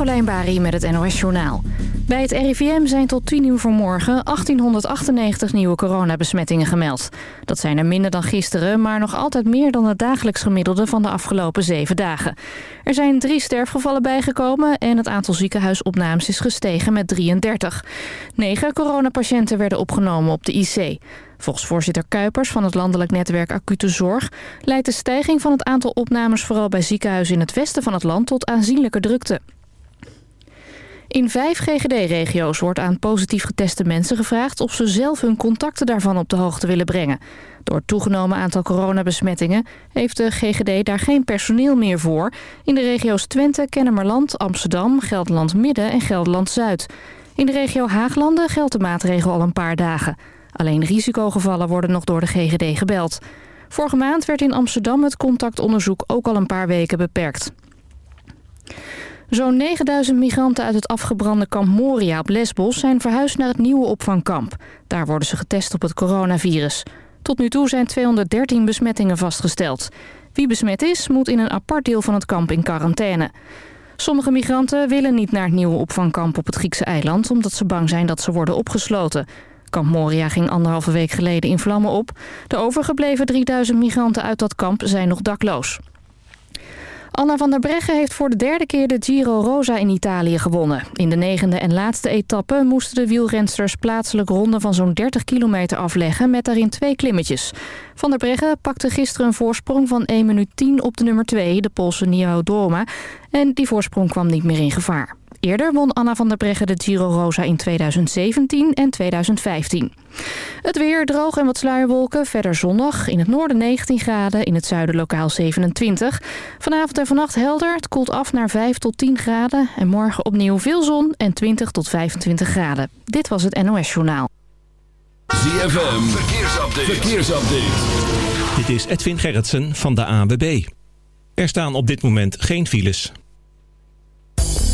Carolijn Bari met het NOS Journaal. Bij het RIVM zijn tot 10 uur vanmorgen 1898 nieuwe coronabesmettingen gemeld. Dat zijn er minder dan gisteren, maar nog altijd meer dan het dagelijks gemiddelde van de afgelopen zeven dagen. Er zijn drie sterfgevallen bijgekomen en het aantal ziekenhuisopnames is gestegen met 33. Negen coronapatiënten werden opgenomen op de IC. Volgens voorzitter Kuipers van het landelijk netwerk Acute Zorg... leidt de stijging van het aantal opnames vooral bij ziekenhuizen in het westen van het land tot aanzienlijke drukte. In vijf GGD-regio's wordt aan positief geteste mensen gevraagd... of ze zelf hun contacten daarvan op de hoogte willen brengen. Door het toegenomen aantal coronabesmettingen... heeft de GGD daar geen personeel meer voor... in de regio's Twente, Kennemerland, Amsterdam, Gelderland-Midden en Gelderland-Zuid. In de regio Haaglanden geldt de maatregel al een paar dagen. Alleen risicogevallen worden nog door de GGD gebeld. Vorige maand werd in Amsterdam het contactonderzoek ook al een paar weken beperkt. Zo'n 9000 migranten uit het afgebrande kamp Moria op Lesbos zijn verhuisd naar het nieuwe opvangkamp. Daar worden ze getest op het coronavirus. Tot nu toe zijn 213 besmettingen vastgesteld. Wie besmet is, moet in een apart deel van het kamp in quarantaine. Sommige migranten willen niet naar het nieuwe opvangkamp op het Griekse eiland... omdat ze bang zijn dat ze worden opgesloten. Kamp Moria ging anderhalve week geleden in vlammen op. De overgebleven 3000 migranten uit dat kamp zijn nog dakloos. Anna van der Breggen heeft voor de derde keer de Giro Rosa in Italië gewonnen. In de negende en laatste etappe moesten de wielrensters plaatselijk ronde van zo'n 30 kilometer afleggen met daarin twee klimmetjes. Van der Breggen pakte gisteren een voorsprong van 1 minuut 10 op de nummer 2, de Poolse Nio. En die voorsprong kwam niet meer in gevaar. Eerder won Anna van der Breggen de Giro Rosa in 2017 en 2015. Het weer droog en wat sluierwolken. Verder zonnig. In het noorden 19 graden. In het zuiden lokaal 27. Vanavond en vannacht helder. Het koelt af naar 5 tot 10 graden. En morgen opnieuw veel zon en 20 tot 25 graden. Dit was het NOS Journaal. ZFM. Verkeersupdate. Verkeersupdate. Dit is Edwin Gerritsen van de ANWB. Er staan op dit moment geen files.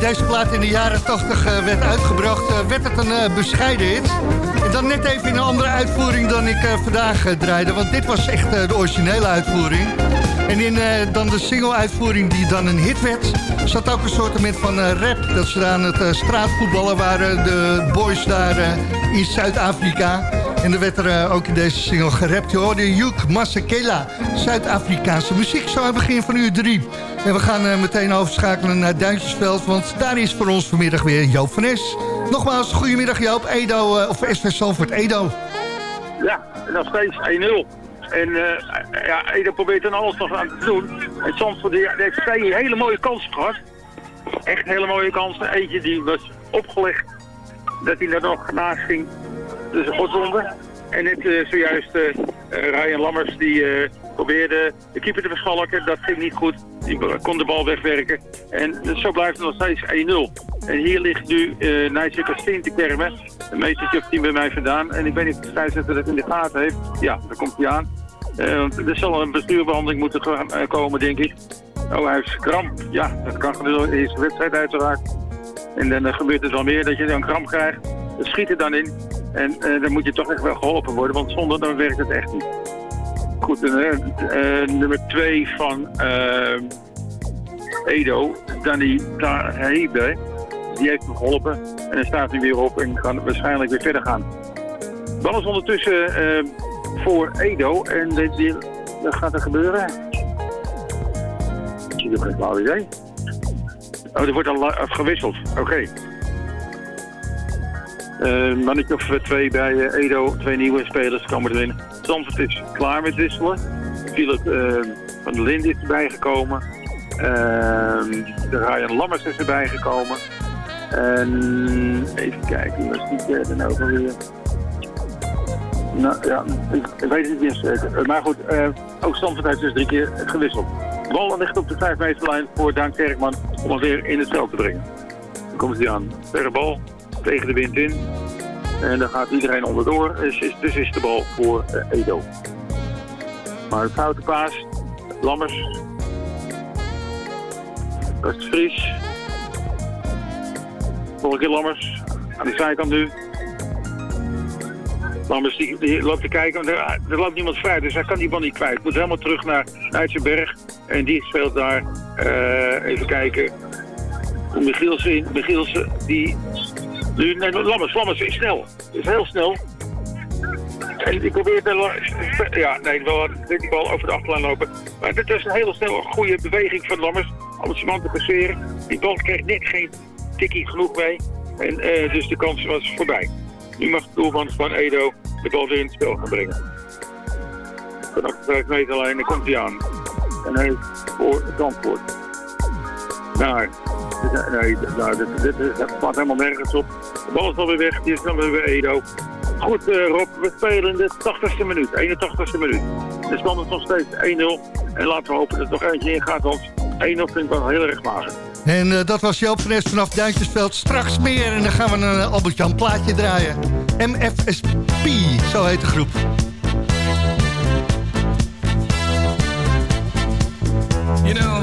Deze plaat in de jaren 80 eh, werd uitgebracht, eh, werd het een eh, bescheiden hit. En dan net even in een andere uitvoering dan ik vandaag draaide. Want dit was echt de originele uitvoering. En in dan de single-uitvoering die dan een hit werd... zat ook een soort van rap. Dat ze daar aan het straatvoetballen waren, de boys daar in Zuid-Afrika. En er werd er ook in deze single gerapt. Je hoorde Juk Masekela, Zuid-Afrikaanse muziek. Zo aan het begin van uur drie. En we gaan eh, meteen overschakelen naar Duintjesveld... want daar is voor ons vanmiddag weer Joop van Es. Nogmaals, goedemiddag Joop, Edo, eh, of SV Salford Edo. Ja, nog steeds 1-0. En eh, ja, Ede probeert er alles nog aan te doen. En die heeft twee hele mooie kansen gehad. Echt hele mooie kansen. Eentje die was opgelegd dat hij er nog naast ging. Dus een godzonde. En net zojuist Ryan Lammers die probeerde de keeper te verschalken. Dat ging niet goed. Die kon de bal wegwerken. En zo blijft het nog steeds 1-0. En hier ligt nu uh, Nijtje Kastien te kermen. Een metertje of tien bij mij vandaan. En ik weet niet of de scheidsrechter het in de gaten heeft. Ja, daar komt hij aan. Eh, er zal een bestuurbehandeling moeten eh, komen, denk ik. Oh, hij heeft kramp. Ja, dat kan gebeuren in de wedstrijd uiteraard. En dan gebeurt het wel meer dat je dan kramp krijgt. Schiet er dan in. En dan moet je toch echt wel geholpen worden, want zonder dan werkt het echt niet. Goed, eh, eh, nummer twee van eh, Edo, Danny Tahebe, die heeft hem geholpen. En dan staat hij weer op en kan waarschijnlijk weer verder gaan. Bal is ondertussen eh, voor Edo en wat gaat er gebeuren? Ik heb geen flauw idee. Oh, er wordt al la- gewisseld. Oké. Eh mannetje of twee bij eh, Edo, twee nieuwe spelers komen erin. Zandvoort is klaar met wisselen. Philip eh, van der Lind is erbij gekomen. Ehm, de Ryan Lammers is erbij gekomen. En even kijken, was die derde nou weer? Nou ja, ik, weet het niet zeker. Maar goed, eh, ook Zandvoort heeft dus drie keer gewisseld. De bal ligt op de 5 meterlijn voor Daan Kerkman om hem weer in het veld te brengen. Dan komt hij aan. Verre bal, tegen de wind in. En dan gaat iedereen onderdoor. Dus is, dus is de bal voor eh, Edo. Maar een foute paas. Lammers. Dat is Fries. Nog een keer Lammers. Aan de zijkant nu. Lammers die, loopt te kijken. Er, loopt niemand vrij, dus hij kan die bal niet kwijt. Moet helemaal terug naar Uiterberg. En die speelt daar. eh, even kijken. Michielsen in. Michielsen die... Nu, Lammers. Lammers is snel. Is heel snel. En die probeert wel... Ja, nee, wel die bal over de achterlijn lopen. Maar dit is een hele snelle, goede beweging van Lammers. Om het man te passeren. Die bal kreeg net geen tikkie genoeg mee. En eh, dus de kans was voorbij. Nu mag de doelman van Edo de bal weer in het spel gaan brengen. Vanaf de 5 meterlijn, dan komt hij aan. En hij voor het antwoord. Nou, nee, nou, dit, dit, dit, dat slaat helemaal nergens op. De bal is alweer weg, die is dan weer bij Edo. Goed eh, Rob, we spelen in de 80ste minuut, 81ste minuut. De stand is nog steeds 1-0. En laten we hopen dat er nog eentje in gaat, want 1-0 vind ik wel heel erg mager. En eh, dat was Joop van Es vanaf Duintjesveld. Straks meer en dan gaan we een uh, Albert-Jan plaatje draaien. MFSP, zo heet de groep. You know,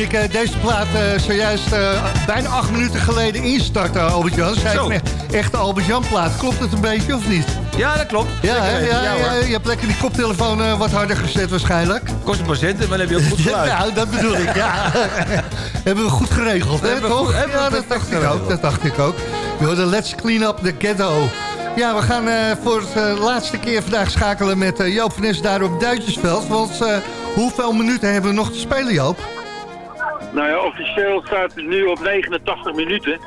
Ik eh, deze plaat eh, zojuist eh, bijna acht minuten geleden instartte, Albert-Jan... zei ik een echte Albert-Jan plaat. Klopt het een beetje of niet? Ja, dat klopt. Ja, je hebt lekker die koptelefoon wat harder gezet waarschijnlijk. Kost een centen, maar dan heb je ook goed geluid. Ja, dat bedoel ik, ja. hebben we goed geregeld, hè, toch? goed- ja, dat dacht ik ook, dat dacht ik ook. We hadden Let's Clean Up the Ghetto. Ja, we gaan voor eh, laatste keer vandaag schakelen met Joop van Nes daar op Duitsersveld. Want hoeveel minuten hebben we nog te spelen, Joop? Nou ja, officieel staat het nu op 89 minuten.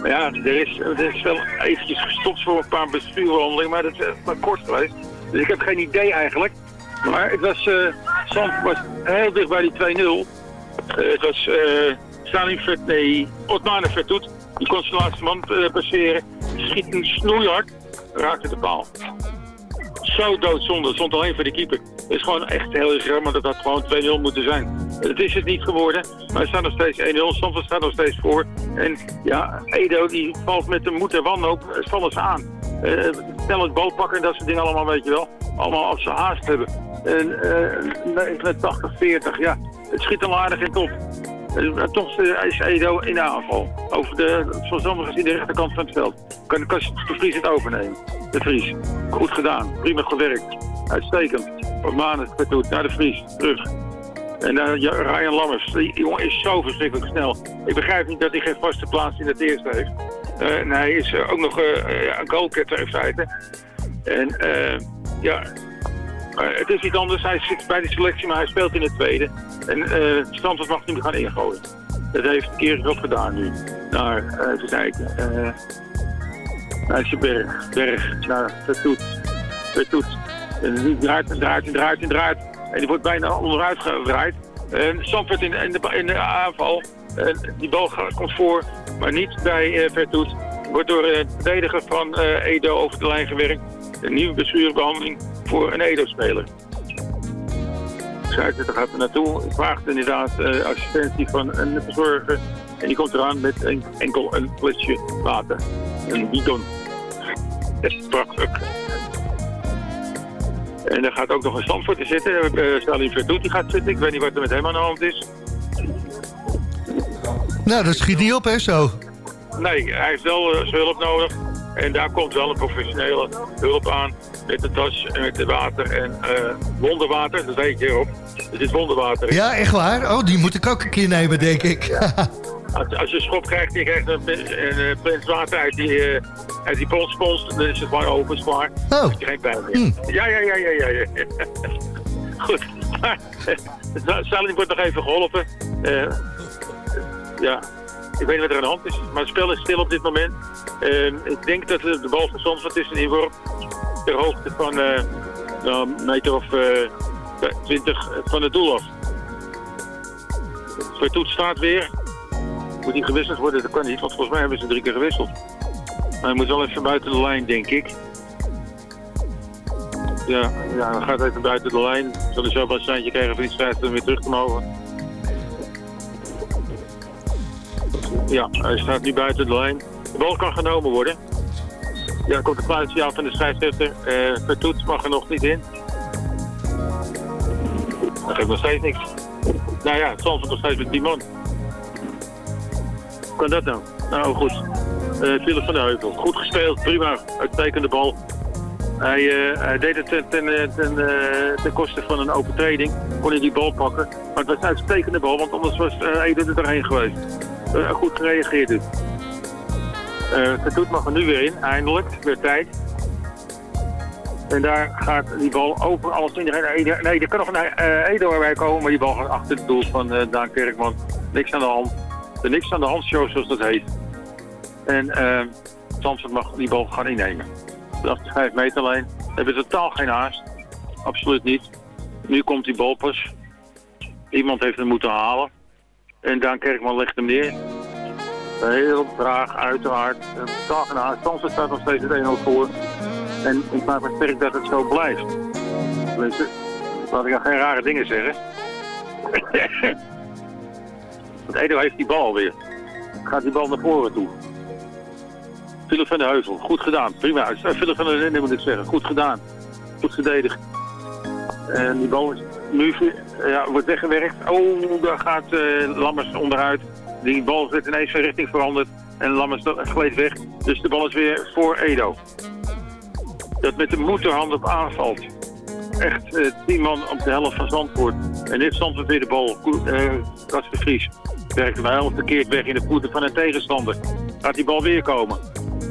Maar ja, er is, er is wel eventjes gestopt voor een paar bestuurwandelingen, maar dat is echt maar kort geweest. Dus ik heb geen idee eigenlijk. Maar het was, eh Zand was heel dicht bij die 2-0. Eh, het was eh Salim Vet, nee, Otmane Vertoet. Die kon zijn laatste man eh, passeren. Schiet een snoeihard, raakte de paal. Zo doodzonde, stond alleen voor de keeper. Het is gewoon echt heel erg jammer dat dat gewoon 2-0 moeten zijn. Het is het niet geworden, maar er staat nog steeds 1-0. Zandvoort staat nog steeds voor. En ja, Edo die valt met de moed en wanhoop, eh, vallen ze aan. Eh snel het bal pakken en dat soort dingen allemaal, weet je wel. Allemaal als ze haast hebben. En eh 89-40, ja, het schiet al aardig in top. Eh, toch eh, is Edo in de aanval. Over de, zoals anders gezien, de rechterkant van het veld. Kan, kan de Vries het overnemen. De Vries. Goed gedaan. Prima gewerkt. Uitstekend. Maanden toe naar de Vries. Terug. En dan Ryan Lammers. Die jongen is zo verschrikkelijk snel. Ik begrijp niet dat hij geen vaste plaats in het eerste heeft. Eh, en hij is eh, ook nog eh, een goalketter in feite. En ja, het is niet anders. Hij zit bij de selectie, maar hij speelt in het tweede. En uh, Stamford mag meer gaan ingooien. Dat heeft Keer ook gedaan nu. Naar, uh, even kijken. Uh, naar Berg. Berg. Naar Vertoet. Vertoet. En die draait en draait en draait en draait. En die wordt bijna onderuit gedraaid. En in, in, de, in de aanval. Die bal komt voor, maar niet bij uh, Vertoet. Wordt door uh, het verdediger van uh, Edo over de lijn gewerkt. Een nieuwe blessurebehandeling voor een Edo-speler. Daar gaat er naartoe. Vraagt inderdaad assistentie van een verzorger. En die komt eraan met een, enkel een flesje water. Een bidon. Dat is prachtig. En er gaat ook nog een voor te zitten. Uh, Salim Verdoet die gaat zitten. Ik weet niet wat er met hem aan de hand is. Nou, dat schiet niet op, hè, zo. Nee, hij heeft wel uh, zijn hulp nodig. En daar komt wel een professionele hulp aan. Met de tas en met het water en uh, wonderwater. Dat weet je op. Er zit wonderwater in. Ja, echt waar? Oh, die moet ik ook een keer nemen, denk ik. Ja. Als, als je schop krijgt, je krijgt een, een, een water uit die, uh, uit die polspons, dan is het gewoon open, zwaar. Oh. Heb je geen pijn meer. Hm. Ja, ja, ja, ja, ja. ja. Goed. Salim wordt nog even geholpen. Uh, ja, ik weet niet wat er aan de hand is. Maar het spel is stil op dit moment. Uh, ik denk dat de bal van Zandvoort is een inworp. Ter hoogte van uh, een meter of uh, 20 van het doel af. Vertoet staat weer. Moet hij gewisseld worden? Dat kan niet, want volgens mij hebben ze drie keer gewisseld. Hij moet wel even buiten de lijn, denk ik. Ja, ja hij gaat even buiten de lijn. Zullen zo wel een seintje krijgen van die strijd om weer terug te mogen. Ja, hij staat nu buiten de lijn. De bal kan genomen worden. Ja, komt een fluitje af van de scheidsrechter. Uh, Vertoet mag er nog niet in. Dat geeft nog steeds niks. Nou ja, het zal nog steeds met die man. Kan dat nou? Nou, goed. Philip van der Heuvel. Goed gespeeld, prima. Uitstekende bal. Hij, uh, hij deed het ten, ten, uh, ten, koste van een overtreding. Kon hij die bal pakken. Maar het was een uitstekende bal, want anders was uh, Ede er doorheen geweest. goed gereageerd dus. Doet mag er nu weer in, eindelijk. Weer tijd. En daar gaat die bal over alles in. Nee, er kan nog een Edo erbij komen, maar die bal gaat achter het doel van Daan Kerkman. Niks aan de hand. De niks aan de hand show, zoals dat heet. En Zandvoort mag die bal gaan innemen. Vanaf de 5 meter lijn. We hebben totaal geen haast. Absoluut niet. Nu komt die bal pas. Iemand heeft hem moeten halen. En Daan Kerkman legt hem neer. Heel traag, uiteraard. Totaal geen haast. Zandvoort staat nog steeds het 1-0 voor. En ik maak me sterk dat het zo blijft. Tenminste, laat ik dan geen rare dingen zeggen. Want Edo heeft die bal weer. Gaat die bal naar voren toe. Philip van der Heuvel, goed gedaan. Prima. Uh, Philip van der Linden moet ik zeggen. Goed gedaan. Goed verdedigd. En die bal is Nu ja, wordt weggewerkt. Oh, daar gaat eh, Lammers onderuit. Die bal werd ineens van richting veranderd. En Lammers gleed weg. Dus de bal is weer voor Edo. Dat met de moederhand op aanvalt. Echt eh, tien man op de helft van Zandvoort. En dit Zandvoort weer de bal. Uh, is de Vries. Werkt hem helemaal verkeerd weg in de voeten van een tegenstander. Gaat die bal weer komen.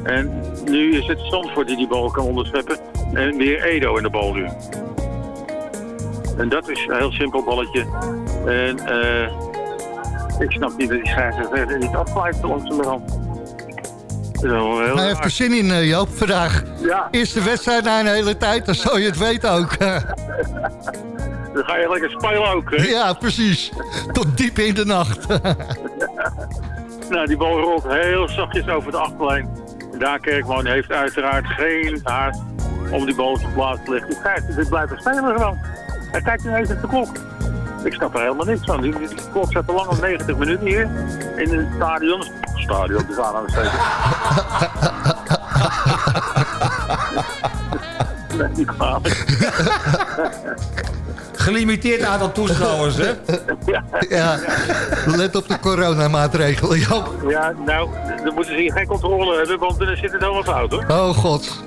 En nu is het Zandvoort die die bal kan onderscheppen. En weer Edo in de bal nu. En dat is een heel simpel balletje. En eh ik snap niet dat die scheidsrechter niet afblijft heel Hij heeft er zin in, eh, Joop, vandaag. Ja. Eerste wedstrijd na een hele tijd, dan zal je het weten ook. Dan ga je lekker spelen ook, hè? ja, precies. Tot diep in de nacht. Nou, die bal rolt heel zachtjes over de achterlijn. Daar Kerkman heeft uiteraard geen haast om die bal te plaatsen te. Die scheidsrechter dit blijft spelen gewoon. Hij kijkt nu even op de klok. Ik snap er helemaal niks van. Die, klok staat al lang op 90 minuten hier in het stadion. Stadion, dus aan het steken. Niet kwalijk. Gelimiteerd aantal toeschouwers, hè? Ja, ja, let op de coronamaatregelen, Joop. ja, nou, dan moeten ze hier geen controle hebben, want dan zit het helemaal fout, hoor. Oh god,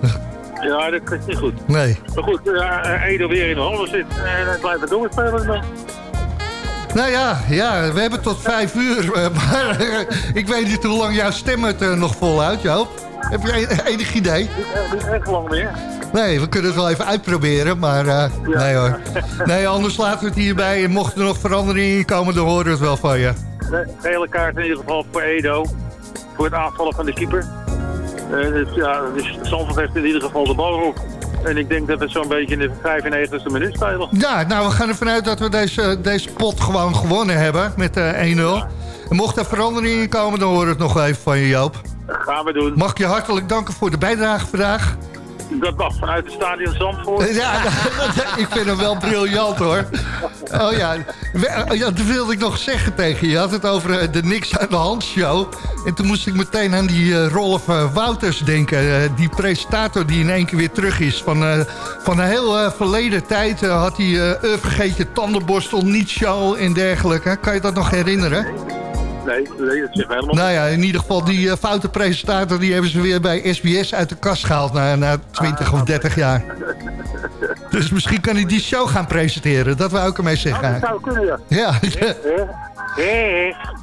Ja, dat is niet goed. nee. Maar goed, ja, Edo weer in de handen zit en hij blijft doorspelen dan. Nou ja, ja, we hebben tot vijf uur. eh, Maar eh, ik weet niet hoe lang jouw stem het eh, nog volhoudt, Joop. Heb jij enig idee? Niet echt lang meer. Nee, we kunnen het wel even uitproberen, maar eh, nee hoor. Nee, anders laten we het hierbij. En mochten er nog veranderingen in komen, dan horen we het wel van je. De gele kaart in ieder geval voor Edo. Voor het aanvallen van de keeper. Eh, dus ja, dus Zandvoort heeft in ieder geval de bal op. En ik denk dat we zo'n beetje in de 95e minuut spelen. Ja, nou, we gaan ervan uit dat we deze, deze pot gewoon gewonnen hebben met eh 1-0. En mocht er veranderingen in komen, dan horen we het nog even van je, Joop. Dat gaan we doen. Mag ik je hartelijk danken voor de bijdrage vandaag. Dat mag vanuit het stadion Zandvoort. Ja, ik vind hem wel briljant hoor. Oh ja, oh ja, dat wilde ik nog zeggen tegen je. Je had het over eh, de Niks aan de Hand show. En toen moest ik meteen aan die eh, Rolf eh, Wouters denken. Die presentator die in één keer weer terug is. Van, van een heel verleden tijd had hij vergeet je tandenborstel, niet show en dergelijke. Kan je dat nog herinneren? Nee, nee, dat zegt helemaal Nou ja, in ieder geval die eh, foute presentator... die hebben ze weer bij SBS uit de kast gehaald na, na 20 of 30 jaar. Dus misschien kan hij die show gaan presenteren. Dat wou ik ermee niet. Oh, zeggen. dat zou kunnen, ja. Ja,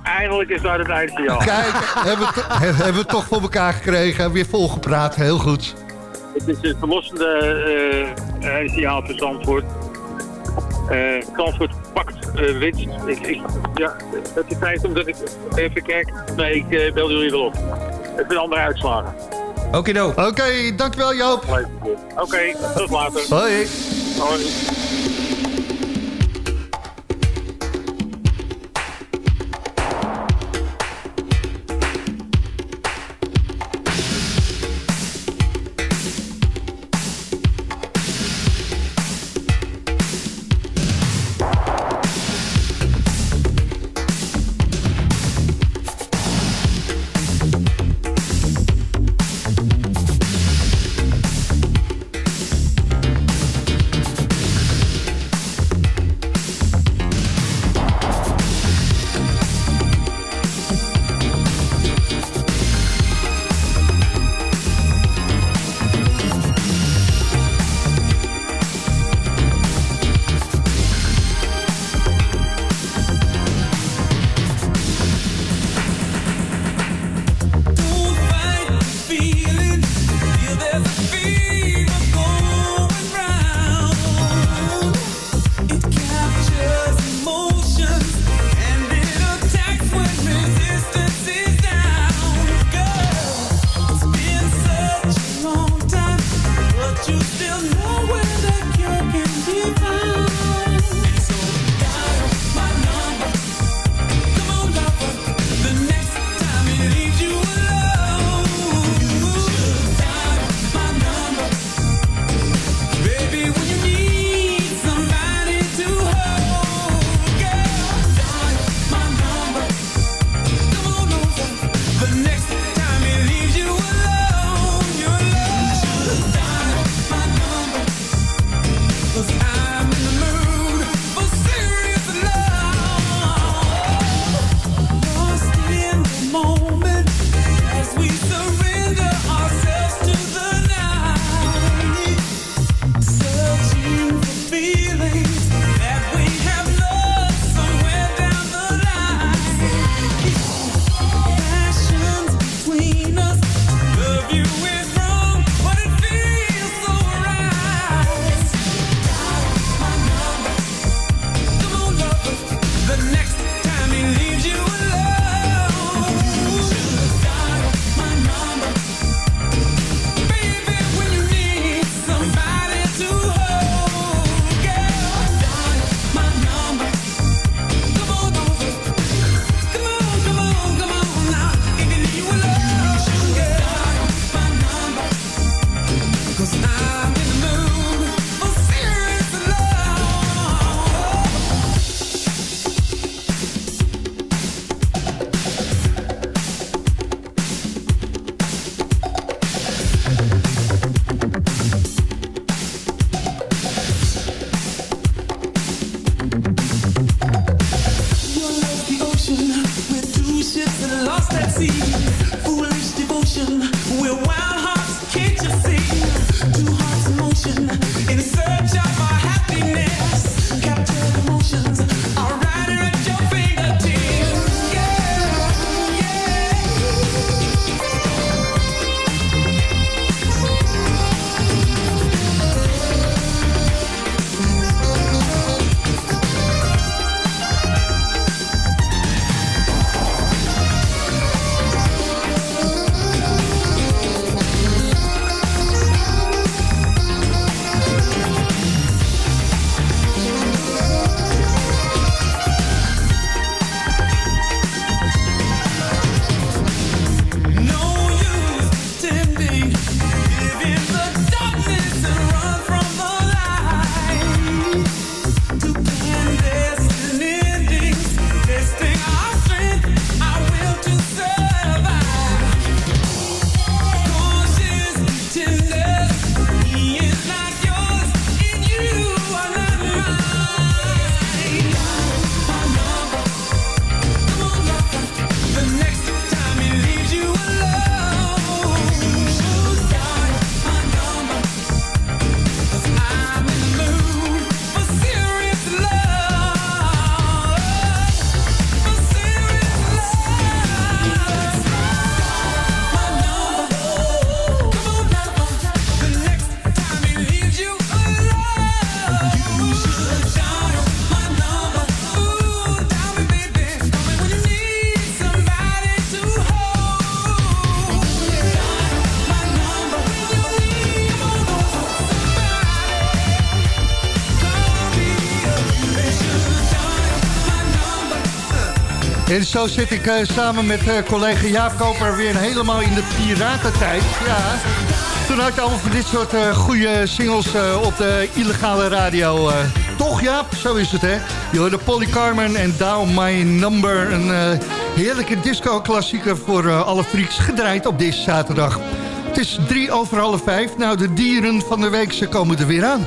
eindelijk is dat het eind van jou. kijk, hebben we, hebben we toch voor elkaar gekregen. Weer volgepraat, heel goed. Het is een verlossende eh, signaal voor Zandvoort. Eh Zandvoort pakt eh, winst. Ik, ik, ja, het is tijd omdat ik even kijk. Nee, ik eh, bel jullie wel op. Het zijn andere uitslagen. Okido. Oké, dankjewel Joop. Oké, tot later. Hoi. Hoi. Zo zit ik eh, samen met eh, collega Jaap Koper weer helemaal in de piratentijd. Ja, toen had je allemaal van dit soort uh, goede singles op de illegale radio. toch Jaap? Zo is het hè. Je hoorde Polly Carmen en Down My Number. Een heerlijke disco-klassieker voor alle freaks gedraaid op deze zaterdag. Het is drie over half vijf. Nou, de dieren van de week, ze komen er weer aan.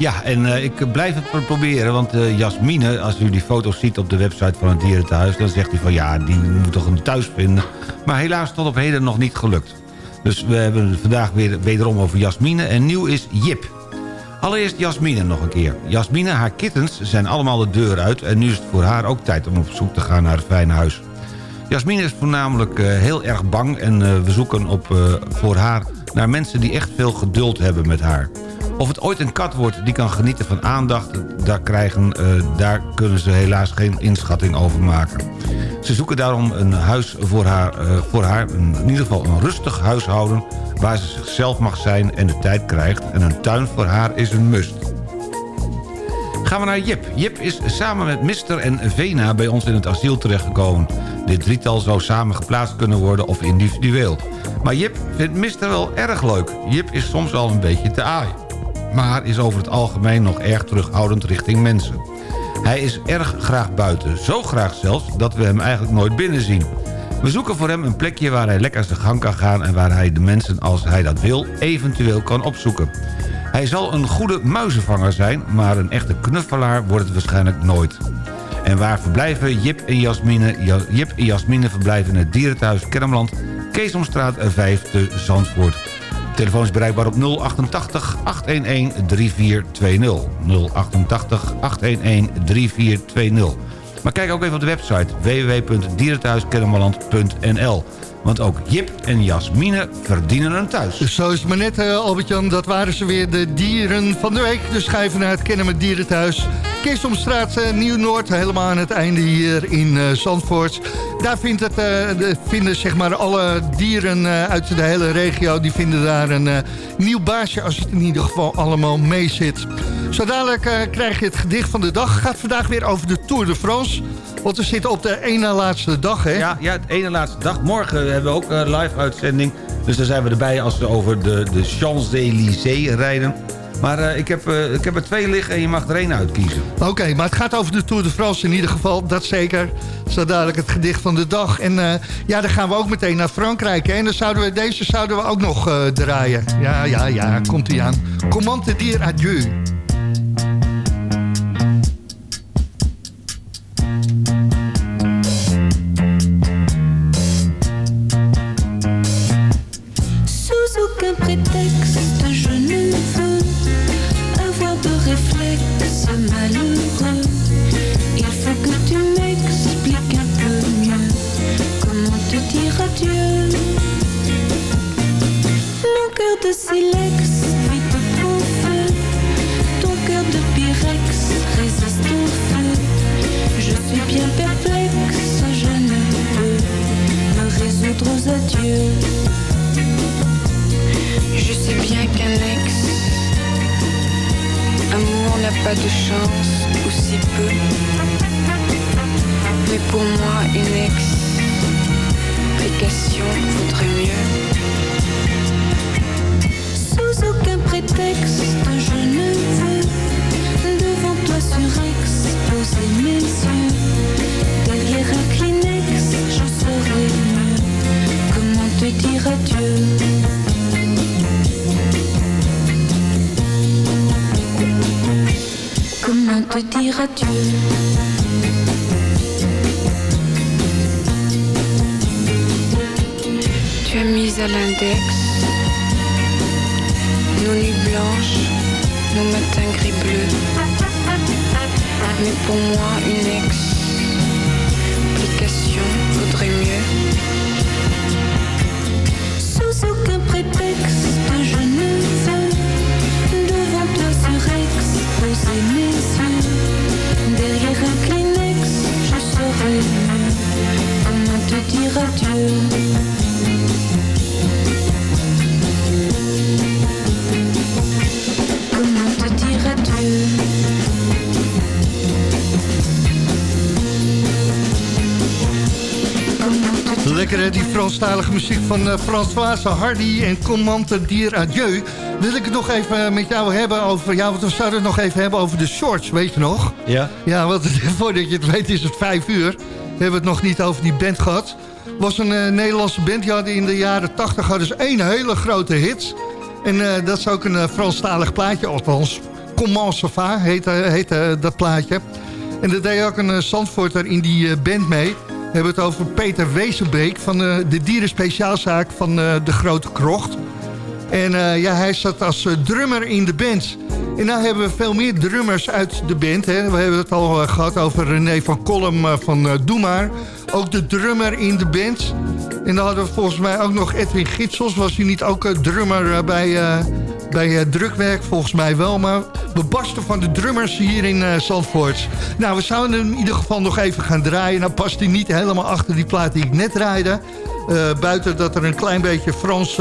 Ja, en uh, ik blijf het proberen, want uh, Jasmine... als u die foto's ziet op de website van het dierenthuis... dan zegt hij van ja, die moet toch een thuis vinden. Maar helaas tot op heden nog niet gelukt. Dus we hebben het vandaag weer wederom over Jasmine. En nieuw is Jip. Allereerst Jasmine nog een keer. Jasmine, haar kittens zijn allemaal de deur uit... en nu is het voor haar ook tijd om op zoek te gaan naar een fijn huis. Jasmine is voornamelijk uh, heel erg bang... en we zoeken op, voor haar naar mensen die echt veel geduld hebben met haar. Of het ooit een kat wordt die kan genieten van aandacht... daar, krijgen, uh, daar kunnen ze helaas geen inschatting over maken. Ze zoeken daarom een huis voor haar, uh, voor haar in ieder geval een rustig huishouden... waar ze zichzelf mag zijn en de tijd krijgt. En een tuin voor haar is een must. Gaan we naar Jip. Jip is samen met Mister en Vena bij ons in het asiel terechtgekomen. Dit drietal zou samen geplaatst kunnen worden of individueel. Maar Jip vindt Mister wel erg leuk. Jip is soms al een beetje te aai maar is over het algemeen nog erg terughoudend richting mensen. Hij is erg graag buiten, zo graag zelfs dat we hem eigenlijk nooit binnen zien. We zoeken voor hem een plekje waar hij lekker zijn gang kan gaan... en waar hij de mensen, als hij dat wil, eventueel kan opzoeken. Hij zal een goede muizenvanger zijn, maar een echte knuffelaar wordt het waarschijnlijk nooit. En waar verblijven Jip en Jasmine? Jip en Jasmine verblijven in het dierenthuis Kermeland... Keesomstraat 5 te Zandvoort telefoon is bereikbaar op 088 811 3420. 088 811 3420. Maar kijk ook even op de website www.dierenthuiskennemerland.nl. Want ook Jip en Jasmine verdienen een thuis. Zo is het maar net, uh, Albert-Jan. Dat waren ze weer, de dieren van de week. Dus even naar het Kennen met Dierenthuis. Keesomstraat eh, Nieuw-Noord, helemaal aan het einde hier in eh, Zandvoort. Daar vindt het, eh, de, vinden zeg maar alle dieren eh, uit de hele regio... die vinden daar een eh, nieuw baasje als het in ieder geval allemaal mee zit. Zo dadelijk eh, krijg je het gedicht van de dag. Gaat vandaag weer over de Tour de France... Want we zitten op de ene laatste dag, hè? Ja, ja, het ene laatste dag. Morgen hebben we ook een live uitzending. Dus daar zijn we erbij als we over de, de Champs-Élysées rijden. Maar eh, ik, heb, eh, ik heb er twee liggen en je mag er één uitkiezen. Oké, maar het gaat over de Tour de France in ieder geval, dat zeker. Zo dadelijk het gedicht van de dag. En ja, dan gaan we ook meteen naar Frankrijk. Hè? En dan zouden we, deze zouden we ook nog draaien. Ja, ja, ja, komt ie aan. Comment te dire adieu? Franstalige muziek van eh, Françoise Hardy en Comment te dire adieu. Wil ik het nog even met jou hebben over... Ja, want we zouden het nog even hebben over de shorts, weet je nog? Ja? Ja, want voordat je het weet is het vijf uur. We hebben het nog niet over die band gehad. was een eh, Nederlandse band. Die hadden in de jaren tachtig hadden ze één hele grote hit. En eh, dat is ook een uh, Franstalig plaatje. Althans, Comment ça va heette, heette dat plaatje. En dat deed ook een uh, Zandvoorter in die uh, band mee. We hebben het over Peter Wezenbeek van uh, de dierenspeciaalzaak van uh, de Grote Krocht. En uh, ja, hij zat als drummer in de band. En nou hebben we veel meer drummers uit de band. Hè. We hebben het al gehad over René van Kolm van uh, Doe. Ook de drummer in de band. En dan hadden we volgens mij ook nog Edwin Gitsels. Was hij niet ook drummer bij, bij uh, drukwerk? Volgens mij wel. Maar we barsten van de drummers hier in uh, Zandvoort. Nou, we zouden hem in ieder geval nog even gaan draaien. Nou past hij niet helemaal achter die plaat die ik net draaide. Uh, buiten dat er een klein beetje Frans,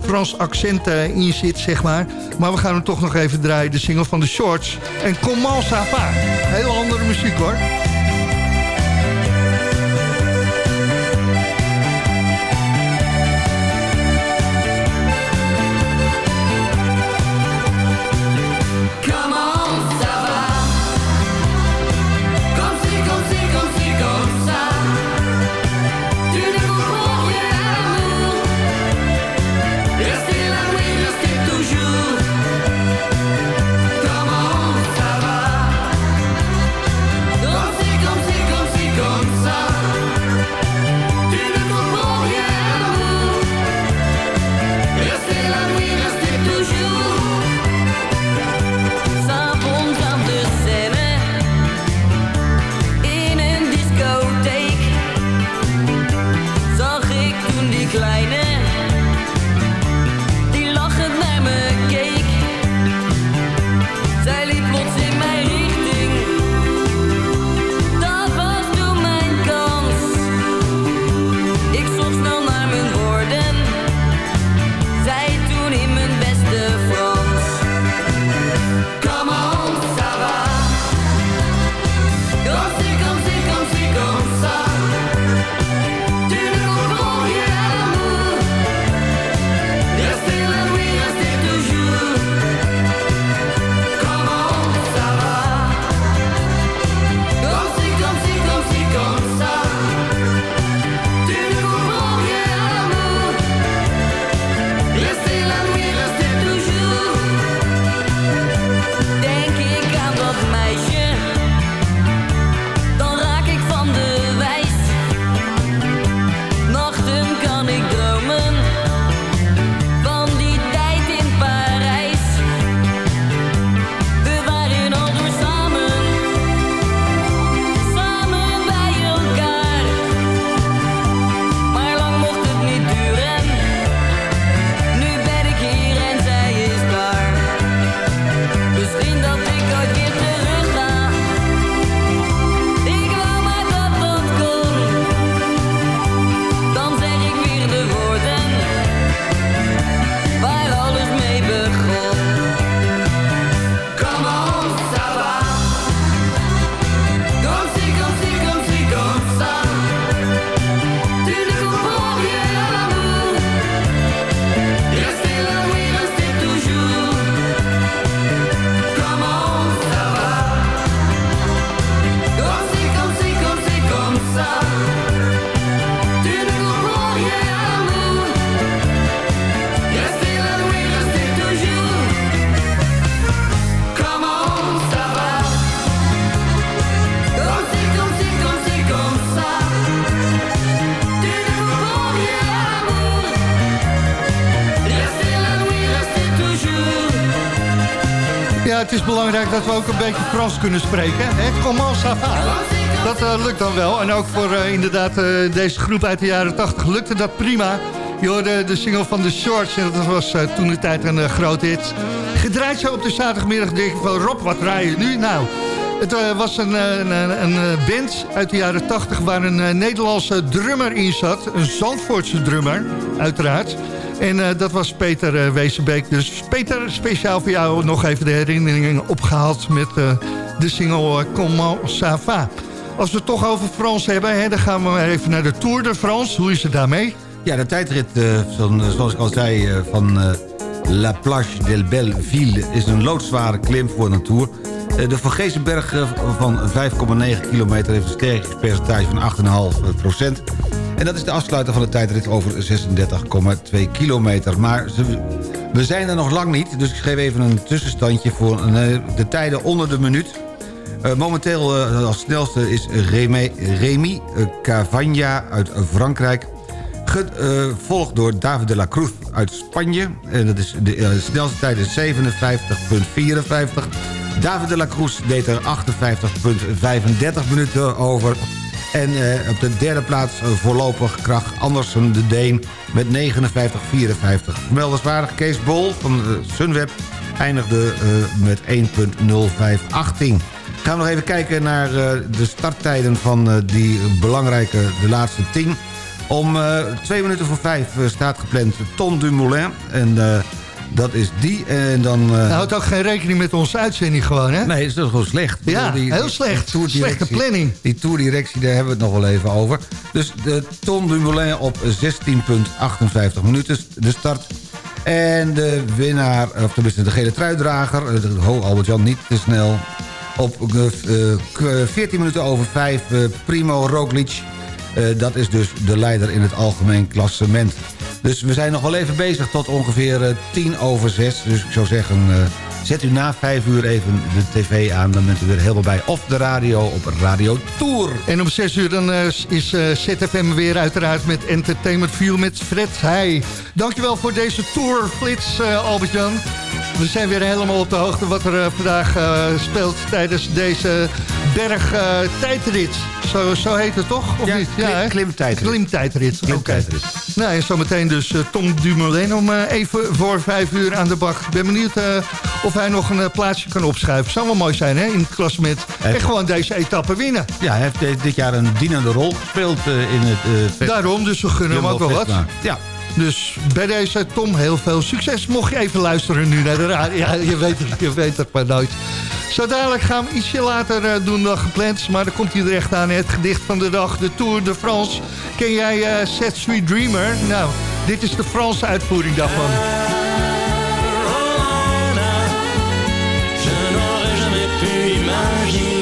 Frans accent in zit, zeg maar. Maar we gaan hem toch nog even draaien. De single van de Shorts. En Comment ça va? Heel andere muziek hoor. Beetje Frans kunnen spreken. Hè? Comment ça va? Dat eh, lukt dan wel. En ook voor eh, inderdaad eh, deze groep uit de jaren 80 lukte dat prima. Je hoorde de single van The Shorts en dat was toen de tijd een grote hit. Gedraaid zo op de zaterdagmiddag denk ik van Rob, wat draai je nu? Nou, het was een, een, een, band uit de jaren 80 waar een Nederlandse drummer in zat. Een Zandvoortse drummer, uiteraard. En uh, dat was Peter uh, Wezenbeek. Dus Peter, speciaal voor jou nog even de herinneringen opgehaald... met uh, de single Comment ça va. Als we het toch over Frans hebben, hè, dan gaan we even naar de Tour de France. Hoe is het daarmee? Ja, de tijdrit, zoals ik al zei, van La Plage del Belleville... is een loodzware klim voor een Tour... De Van van 5,9 kilometer heeft een sterkingspercentage van 8,5 procent. En dat is de afsluiter van de tijdrit over 36,2 kilometer. Maar we zijn er nog lang niet, dus ik geef even een tussenstandje... voor eh, de tijden onder de minuut. Uh, momenteel uh, als snelste is Remy, Remy Cavagna uit Frankrijk. Gevolgd door David de la Cruz uit Spanje. En dat is de snelste tijd is 57,54. David de la Cruz deed er 58,35 minuten over. En uh, op de derde plaats uh, voorlopig kracht Andersen de Deen met 59-54. Vermeldenswaardig Kees Bol van de Sunweb eindigde uh, met 1.0518. Gaan we nog even kijken naar de starttijden van die belangrijke, de laatste 10. Om twee minuten voor vijf staat gepland Ton Dumoulin. En dat is die. En dan, uh... houdt ook geen rekening met onze uitzending gewoon, hè? Nee, dat is gewoon slecht. Ja, die, heel slecht. Slechte planning. Die tourdirectie, daar hebben we het nog wel even over. Dus de Tom Dumoulin op 16,58 minuten de start. En de winnaar, of tenminste de gele truidrager... Ho, Albert-Jan, niet te snel. Op uh, eh, 14 minuten over 5, uh, Primo Roglic... Uh, dat is dus de leider in het algemeen klassement. Dus we zijn nog wel even bezig tot ongeveer uh, tien over zes. Dus ik zou zeggen, uh, zet u na vijf uur even de tv aan. Dan bent u weer helemaal bij. Of de radio op Radio Tour. En om zes uur dan is ZFM weer uiteraard met Entertainment View met Fred Heij. Dankjewel voor deze tourflits, Albert-Jan. We zijn weer helemaal op de hoogte wat er vandaag speelt tijdens deze berg tijdrit. Zo, zo heet het toch? Of ja, niet? Klim, ja, klimtijdrit. Klimtijdrit. Okay. Nou, en zometeen dus uh, Tom Dumoulin om uh, even voor vijf uur aan de bak. Ik ben benieuwd uh, of hij nog een plaatsje kan opschuiven. Zou wel mooi zijn, hè, in het klassement. En gewoon deze etappe winnen. Ja, hij heeft dit jaar een dienende rol gespeeld in het... Daarom, dus we gunnen hem ook wel wat. Ja. Dus bij deze Tom heel veel succes. Mocht je even luisteren nu naar de radio. Ja, je weet het, je weet het maar nooit. Zo dadelijk gaan we ietsje later uh, doen dan gepland. Maar dan komt hij er aan. Het gedicht van de dag, de Tour de France. Ken jij uh, Set Sweet Dreamer? Nou, dit is de Franse uitvoering daarvan. Je n'aurais jamais pu imaginer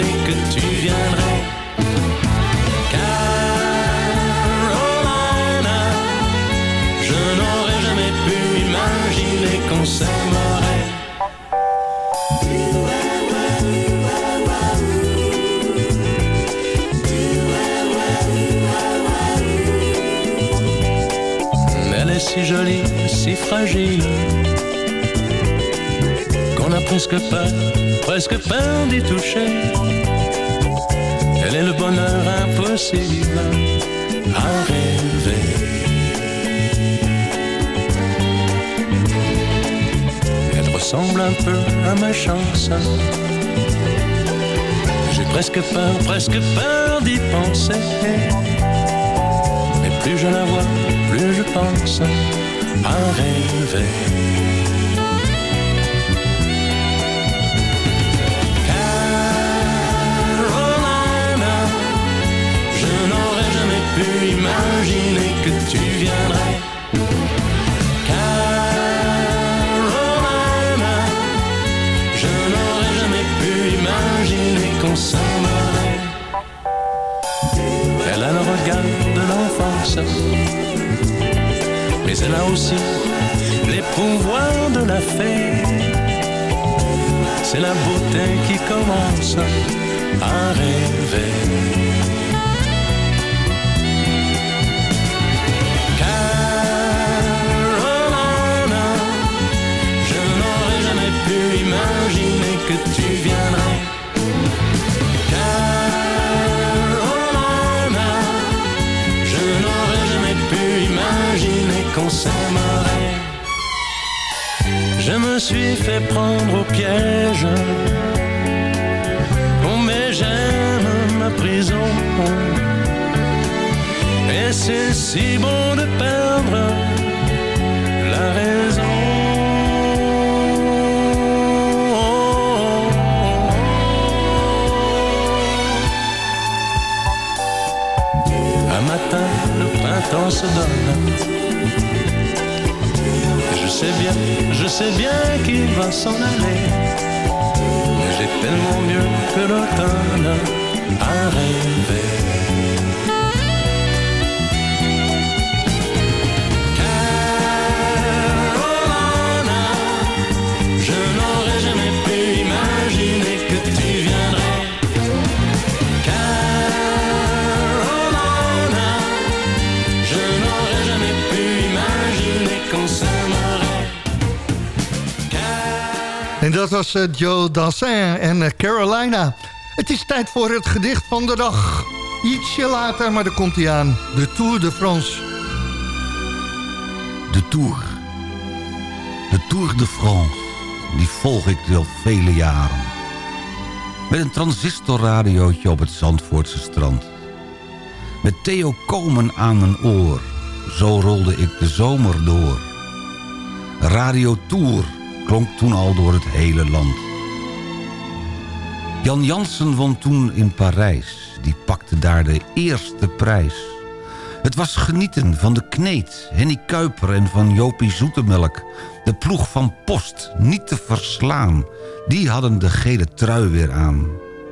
si jolie, si fragile. Qu'on a presque peur, presque peur d'y toucher. Elle est le bonheur impossible à rêver. Elle ressemble un peu à ma chance. J'ai presque peur, presque peur d'y penser. Mais plus je la vois plus je pense à rêver. Carolina, je n'aurais jamais pu imaginer que tu viendrais. Carolina, je n'aurais jamais pu imaginer qu'on s'aimerait. Elle a le regard de l'enfance mais elle a aussi les pouvoirs de la fée. C'est la beauté qui commence à rêver. Qu'on s'aimerait. Je me suis fait prendre au piège. On met j'aime ma prison. Et c'est si bon de perdre la raison. Un matin, le printemps se donne. Je sais bien, je sais bien qu'il va s'en aller. Mais j'ai tellement mieux que l'automne à rêver. Dat was eh, Joe Dassin en eh, Carolina. Het is tijd voor het gedicht van de dag. Ietsje later, maar dan komt hij aan. De Tour de France. De Tour. De Tour de France. Die volg ik al vele jaren. Met een transistorradiootje op het Zandvoortse strand. Met Theo Komen aan mijn oor. Zo rolde ik de zomer door. Radio Tour klonk toen al door het hele land. Jan Jansen won toen in Parijs. Die pakte daar de eerste prijs. Het was genieten van de Kneet, Henny Kuiper en van Jopie Zoetemelk. De ploeg van Post, niet te verslaan. Die hadden de gele trui weer aan.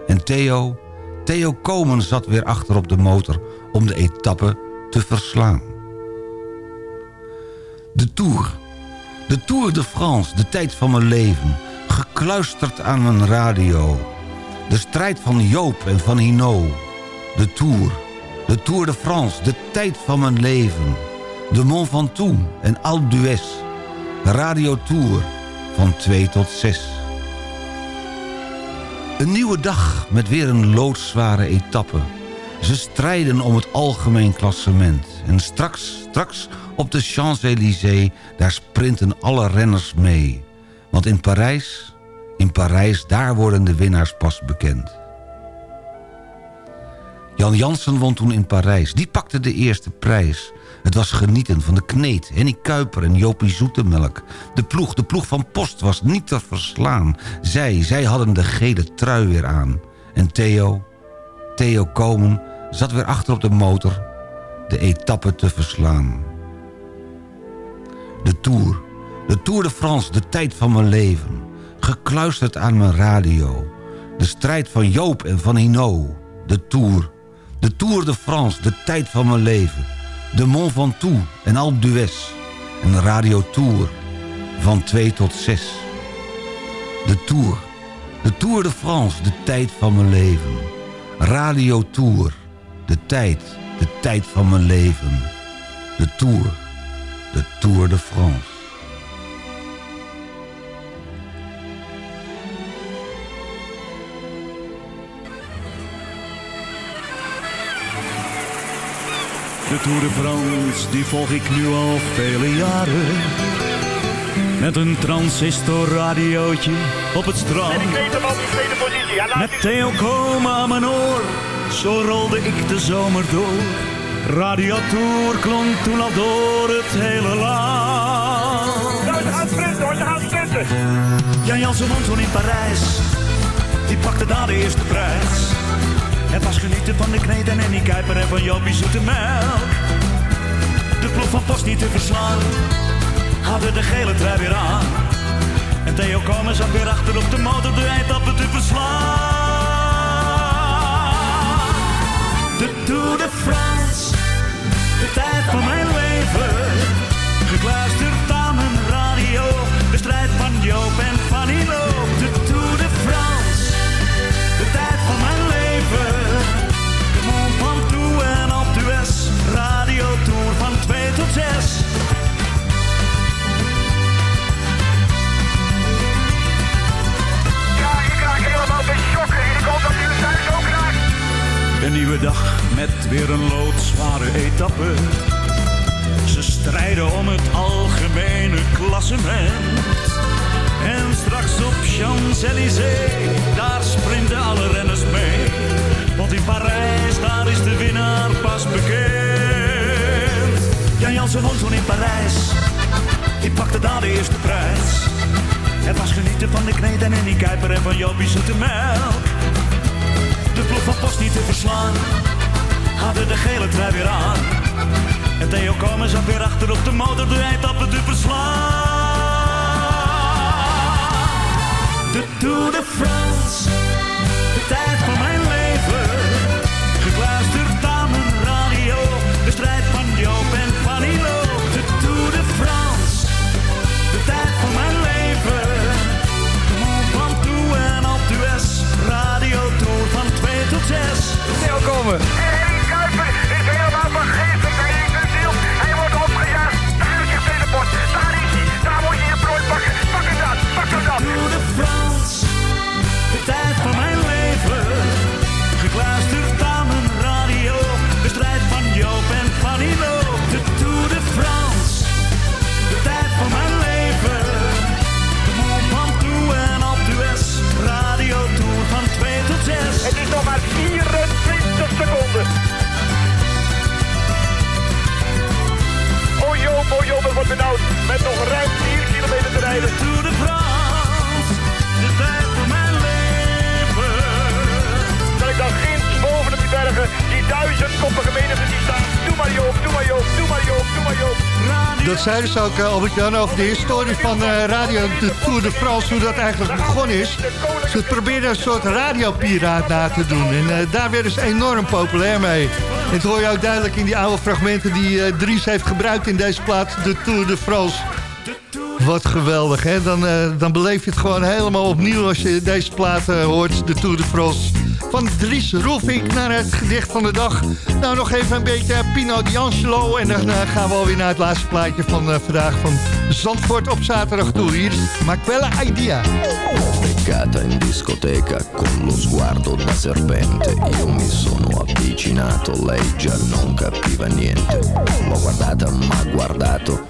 En Theo, Theo Komen zat weer achter op de motor... om de etappe te verslaan. De Tour. De Tour de France, de tijd van mijn leven. Gekluisterd aan mijn radio. De strijd van Joop en van Hino. De Tour. De Tour de France, de tijd van mijn leven. De Mont Ventoux en Alpe d'Huez. Radio Tour van 2 tot 6. Een nieuwe dag met weer een loodzware etappe. Ze strijden om het algemeen klassement. En straks, straks op de Champs-Élysées, daar sprinten alle renners mee. Want in Parijs, in Parijs, daar worden de winnaars pas bekend. Jan Jansen won toen in Parijs. Die pakte de eerste prijs. Het was genieten van de kneet, Henny Kuiper en Jopie Zoetemelk. De ploeg, de ploeg van Post was niet te verslaan. Zij, zij hadden de gele trui weer aan. En Theo, Theo Komen, zat weer achter op de motor... de etappe te verslaan. De Tour, de Tour de France, de tijd van mijn leven. Gekluisterd aan mijn radio. De strijd van Joop en van Hino. De Tour, de Tour de France, de tijd van mijn leven. De Mont Ventoux en Alpe d'Huez. En Radio Tour van 2 tot 6. De Tour, de Tour de France, de tijd van mijn leven. Radio Tour, de tijd, de tijd van mijn leven. De Tour, de Tour de France. De Tour de France, die volg ik nu al vele jaren. Met een transistorradiootje op het strand. Met Theo aan mijn oor, zo rolde ik de zomer door. Radio Tour klonk toen al door het hele land. Hoor, ze gaan sprinten. Jan Jansen won toen in Parijs, die pakte daar de eerste prijs. Het was genieten van de kneed en Annie Kuiper en van Jopie Zoete Melk. De ploeg van Post niet te verslaan, hadden de gele trui weer aan. En Theo Komen zat weer achter op de motor de eindappen te verslaan. De Tour de France, tijd van mijn leven. Gekluisterd aan mijn radio, de strijd van Joop en van Hilo. Een nieuwe dag met weer een loodzware etappe. Ze strijden om het algemene klassement. En straks op Champs-Élysées, daar sprinten alle renners mee. Want in Parijs, daar is de winnaar pas bekend. Jan Jansen woont toen in Parijs, die pakte daar de eerste prijs. Het was genieten van de kneed en die Kuiper en van Jopie zoete melk. De ploeg van Post niet te verslaan, hadden de gele trui weer aan. En Theo Komen zat weer achter op de motor de eindappen te verslaan. De Tour de France, de tijd van Komen. Benauwd. Met nog ruim 4 kilometer te rijden. Tour de France, de tijd van mijn leven. Dat ik dan ginds boven op die bergen, die duizendkoppige menigte die staan. Doe maar Joop, doe maar Joop, doe maar Joop, doe maar Joop. Dat zeiden ze ook, eh, Albert-Jan, over de historie van eh, Radio de Tour de France, hoe dat eigenlijk begonnen is. Ze probeerden een soort radiopiraat na te doen. En eh, daar werden ze enorm populair mee. En dat hoor je ook duidelijk in die oude fragmenten die eh, Dries heeft gebruikt in deze plaat, de Tour de France. Wat geweldig, hè? Dan, eh, dan beleef je het gewoon helemaal opnieuw als je deze plaat eh, hoort, de Tour de France. Van Dries Roelvink naar het gedicht van de dag. Nou, nog even een beetje Pino D'Angelo. En dan eh, gaan we alweer naar het laatste plaatje van vandaag van Zandvoort op zaterdag toe. Hier is Maquella Idea. beccata in discoteca con lo sguardo da serpente. Io mi sono avvicinato, lei già non capiva niente. L'ho guardata, ma guardato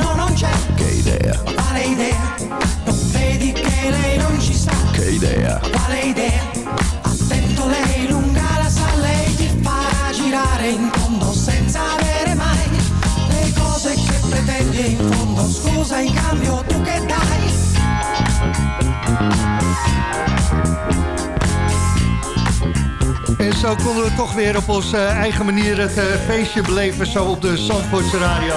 cambio? En zo konden we toch weer op onze eigen manier het eh, feestje beleven... zo op de Zandvoortse radio.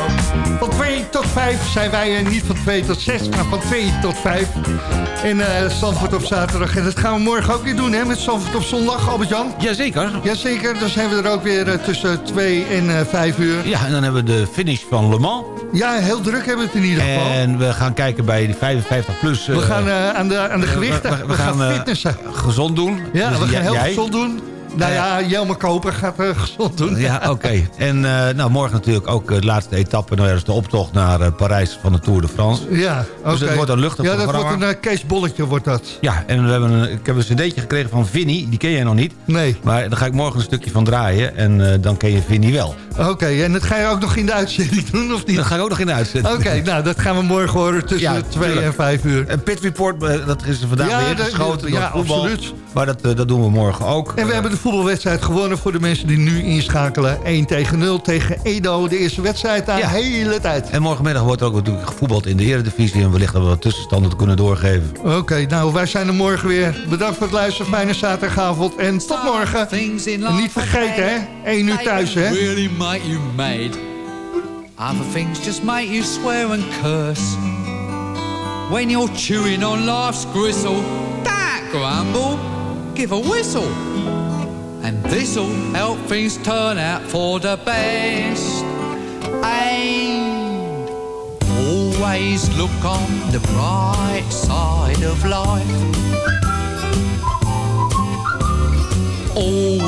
Van 2 tot 5 zijn wij niet van 2 tot 6, maar van 2 tot 5. Eh Zandvoort op zaterdag. En dat gaan we morgen ook weer doen, hè? Met Zandvoort op zondag, Albert-Jan? Jazeker. Jazeker, dan zijn we er ook weer eh, tussen 2 en eh 5 uur. Ja, en dan hebben we de finish van Le Mans. Ja, heel druk hebben we het in ieder geval. En we gaan kijken bij die 55 plus. we gaan aan, de, aan de gewichten. We, gaan, fitnessen. gezond doen. Ja, Dus we gaan heel jij? gezond doen. Nou ja, Jelmer Koper gaat eh, gezond doen. Ja, oké. En eh, nou, morgen natuurlijk ook eh, de laatste etappe. Nou ja, dat is de optocht naar Parijs van de Tour de France. Ja, oké. Dus het wordt een luchtig Ja, dat programma. wordt een uh, Kees Bolletje, wordt dat. Ja, en we hebben een, ik heb een cd'tje gekregen van Vinnie. Die ken jij nog niet. Nee. Maar daar ga ik morgen een stukje van draaien. En dan ken je Vinnie wel. Oké, en dat ga je ook nog in de uitzending doen, of niet? Dat ga ik ook nog in de uitzending. Oké, nou, dat gaan we morgen horen tussen Ja, 2 tuurlijk. en 5 uur. Een pit report, eh, dat is er vandaag Ja, weer geschoten ja, voetbal. absoluut. Maar dat, eh, dat doen we morgen ook. En we hebben de voetbalwedstrijd gewonnen voor de mensen die nu inschakelen. 1 tegen 0 tegen Edo, de eerste wedstrijd daar de hele tijd. En morgenmiddag wordt er ook natuurlijk gevoetbald in de eredivisie... en wellicht dat we wat tussenstanden kunnen doorgeven. Oké, nou, wij zijn er morgen weer. Bedankt voor het luisteren, fijne zaterdagavond en tot morgen. En niet vergeten, hè, 1 uur thuis, hè. Make you mad. Other things just make you swear and curse. When you're chewing on life's gristle, that grumble, give a whistle. And this'll help things turn out for the best. And always look on the bright side of life.